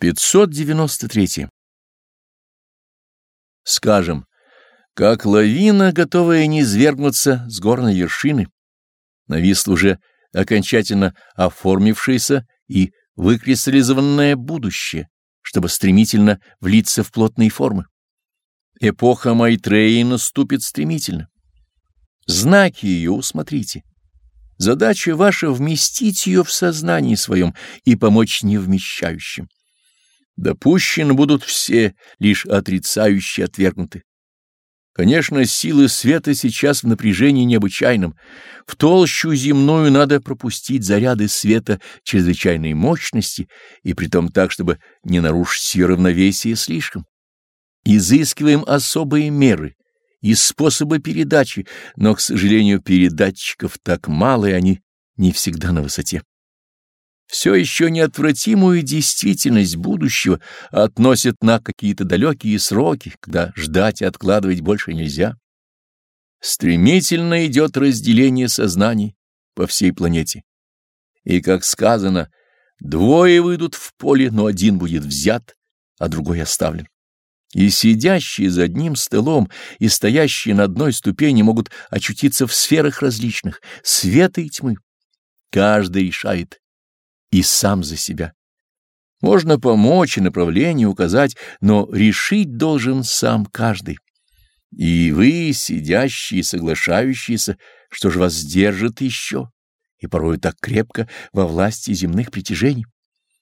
593. Скажем, как лавина, готовая низвергнуться с горной вершины, нависло уже окончательно оформившееся и выкристаллизованное будущее, чтобы стремительно влиться в плотные формы. Эпоха Майтреи наступит стремительно. Знаки ее усмотрите. Задача ваша — вместить ее в сознании своем и помочь невмещающим. Допущены будут все, лишь отрицающие отвергнуты. Конечно, силы света сейчас в напряжении необычайном. В толщу земную надо пропустить заряды света чрезвычайной мощности, и притом так, чтобы не нарушить ее равновесие слишком. Изыскиваем особые меры и способы передачи, но, к сожалению, передатчиков так мало, и они не всегда на высоте все еще неотвратимую действительность будущего относят на какие-то далекие сроки, когда ждать и откладывать больше нельзя. Стремительно идет разделение сознаний по всей планете. И, как сказано, двое выйдут в поле, но один будет взят, а другой оставлен. И сидящие за одним столом и стоящие на одной ступени могут очутиться в сферах различных, света и тьмы. Каждый решает, и сам за себя. Можно помочь и направление указать, но решить должен сам каждый. И вы, сидящие, соглашающиеся, что же вас держит еще, и порой так крепко во власти земных притяжений?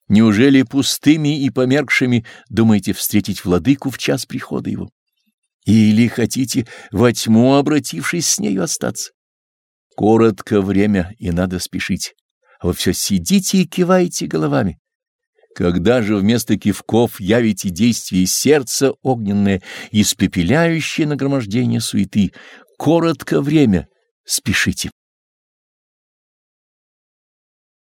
Неужели пустыми и померкшими думаете встретить владыку в час прихода его? Или хотите во тьму, обратившись с нею, остаться? Коротко время, и надо спешить вы все сидите и киваете головами. Когда же вместо кивков явите действие сердца огненное, испепеляющее нагромождение суеты, коротко время, спешите.